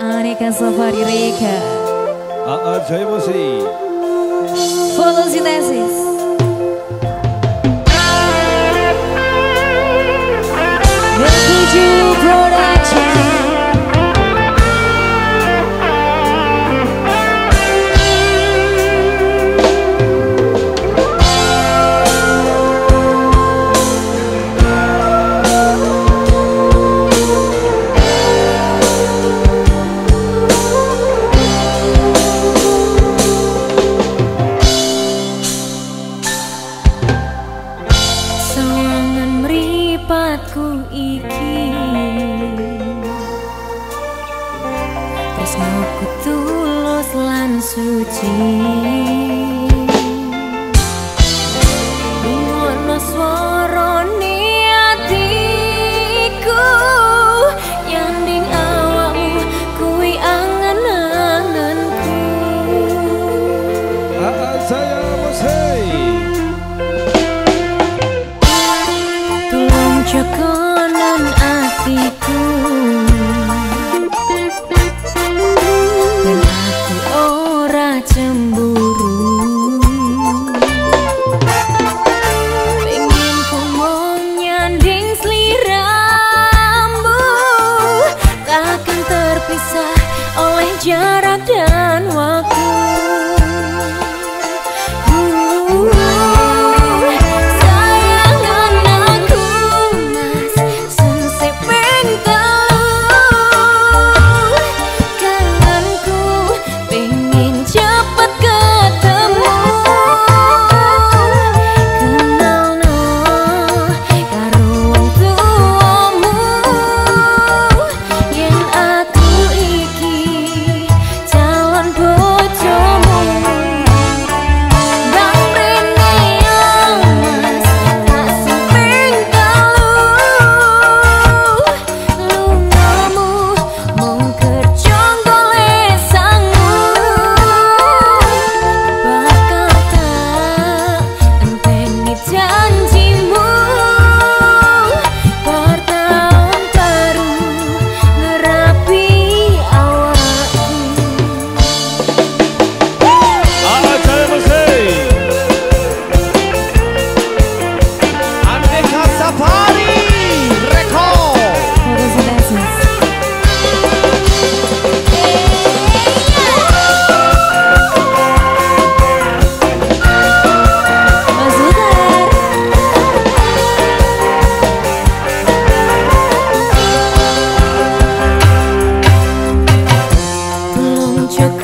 Anika Safari Rika. A Ajay Musi. É Folosinenses. Eu pedi o iki Tresnoku tulus lan suci. macam bunga çok